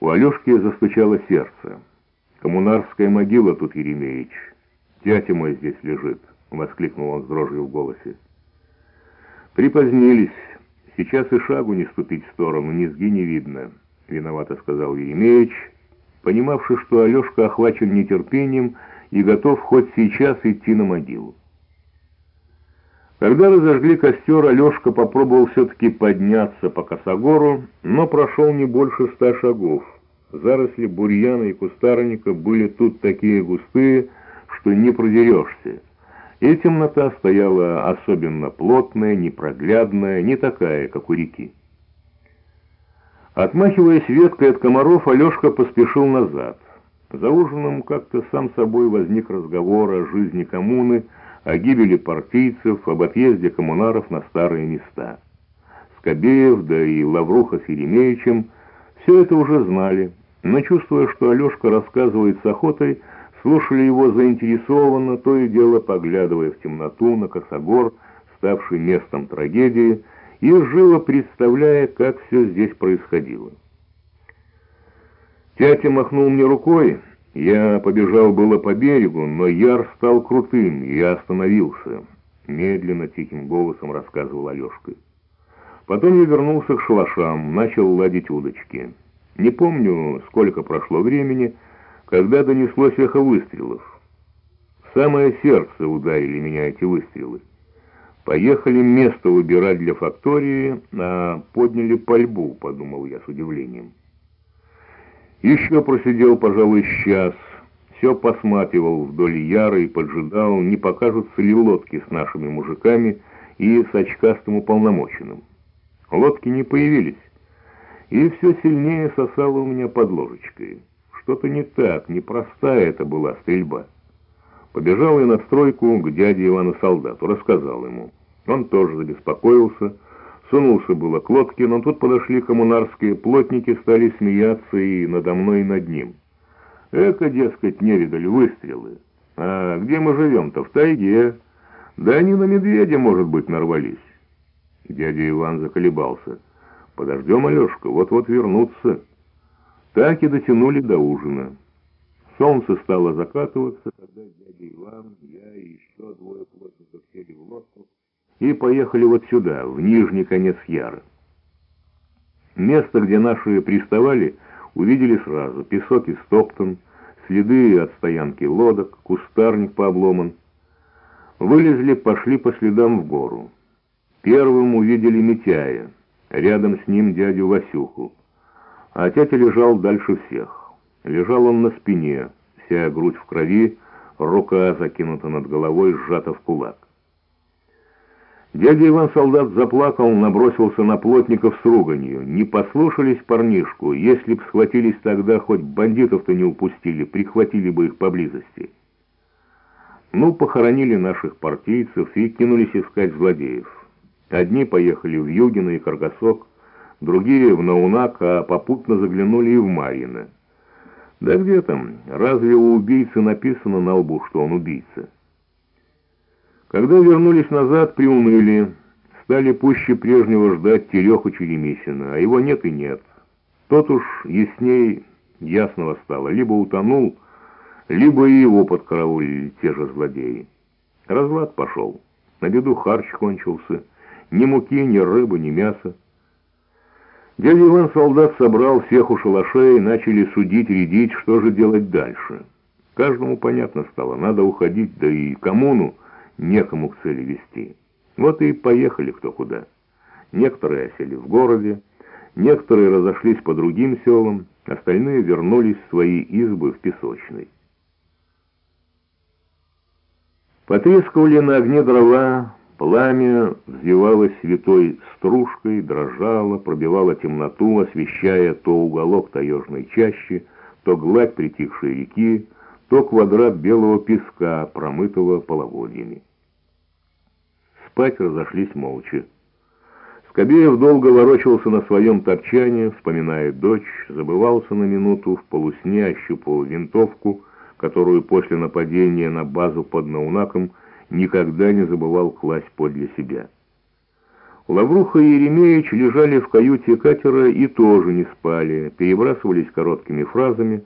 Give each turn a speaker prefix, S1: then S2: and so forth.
S1: У Алешки застучало сердце. «Коммунарская могила тут, Еремеич. Тятя мой здесь лежит», — воскликнул он с дрожью в голосе. «Припозднились. Сейчас и шагу не ступить в сторону, низги не видно», — виновато сказал Еремеич, понимавший, что Алешка охвачен нетерпением и готов хоть сейчас идти на могилу. Когда разожгли костер, Алешка попробовал все-таки подняться по косогору, но прошел не больше ста шагов. Заросли бурьяна и кустарника были тут такие густые, что не продерешься. И темнота стояла особенно плотная, непроглядная, не такая, как у реки. Отмахиваясь веткой от комаров, Алешка поспешил назад. За ужином как-то сам собой возник разговор о жизни коммуны, о гибели партийцев, об отъезде коммунаров на старые места. Скобеев, да и Лавруха с Еремеевичем все это уже знали, но чувствуя, что Алешка рассказывает с охотой, слушали его заинтересованно, то и дело поглядывая в темноту на косогор, ставший местом трагедии, и живо представляя, как все здесь происходило. Тятя махнул мне рукой, я побежал было по берегу, но яр стал крутым, и я остановился. Медленно, тихим голосом рассказывал Алешка. Потом я вернулся к шалашам, начал ладить удочки. Не помню, сколько прошло времени, когда донеслось эхо выстрелов. В самое сердце ударили меня эти выстрелы. Поехали место выбирать для фактории, а подняли пальбу, подумал я с удивлением. Еще просидел, пожалуй, час. Все посматривал вдоль Яры и поджидал, не покажутся ли лодки с нашими мужиками и с очкастым уполномоченным. Лодки не появились, и все сильнее сосало у меня под ложечкой. Что-то не так, непростая это была стрельба. Побежал я на стройку к дяде Ивану Солдату, рассказал ему. Он тоже забеспокоился, Сунулся было к лодке, но тут подошли коммунарские плотники, стали смеяться и надо мной, и над ним. Эко, дескать, не видали выстрелы. А где мы живем-то? В тайге. Да они на медведя, может быть, нарвались. Дядя Иван заколебался. Подождем, Алешка, вот-вот вернутся. Так и дотянули до ужина. Солнце стало закатываться, когда дядя Иван, я и еще двое плотников сели в лодку, и поехали вот сюда, в нижний конец Яры. Место, где наши приставали, увидели сразу. Песок истоптан, следы от стоянки лодок, кустарник пообломан. Вылезли, пошли по следам в гору. Первым увидели Митяя, рядом с ним дядю Васюху. А тятя лежал дальше всех. Лежал он на спине, вся грудь в крови, рука закинута над головой, сжата в кулак. Дядя Иван-солдат заплакал, набросился на плотников с руганью. Не послушались парнишку, если б схватились тогда, хоть бандитов-то не упустили, прихватили бы их поблизости. Ну, похоронили наших партийцев и кинулись искать злодеев. Одни поехали в Югино и Каргасок, другие в Наунак, а попутно заглянули и в Марьино. Да где там, разве у убийцы написано на лбу, что он убийца? Когда вернулись назад, приуныли, стали пуще прежнего ждать Тереху Черемисина, а его нет и нет. Тот уж ясней ясного стало, либо утонул, либо и его подкараулили те же злодеи. Разлад пошел, на беду харч кончился, ни муки, ни рыбы, ни мяса. Дядя Иван солдат собрал всех у шалашей, начали судить, рядить, что же делать дальше. Каждому понятно стало, надо уходить, да и коммуну, некому к цели вести. Вот и поехали кто куда. Некоторые осели в городе, некоторые разошлись по другим селам, остальные вернулись в свои избы в песочной. Потрескивали на огне дрова, пламя взвивалось святой стружкой, дрожало, пробивало темноту, освещая то уголок таежной чащи, то гладь притихшей реки, то квадрат белого песка, промытого половодьями. Спать разошлись молча. Скобеев долго ворочался на своем топчане, вспоминая дочь, забывался на минуту, в полусне ощупывал винтовку, которую после нападения на базу под Наунаком никогда не забывал класть подле себя. Лавруха и Еремеевич лежали в каюте катера и тоже не спали, перебрасывались короткими фразами,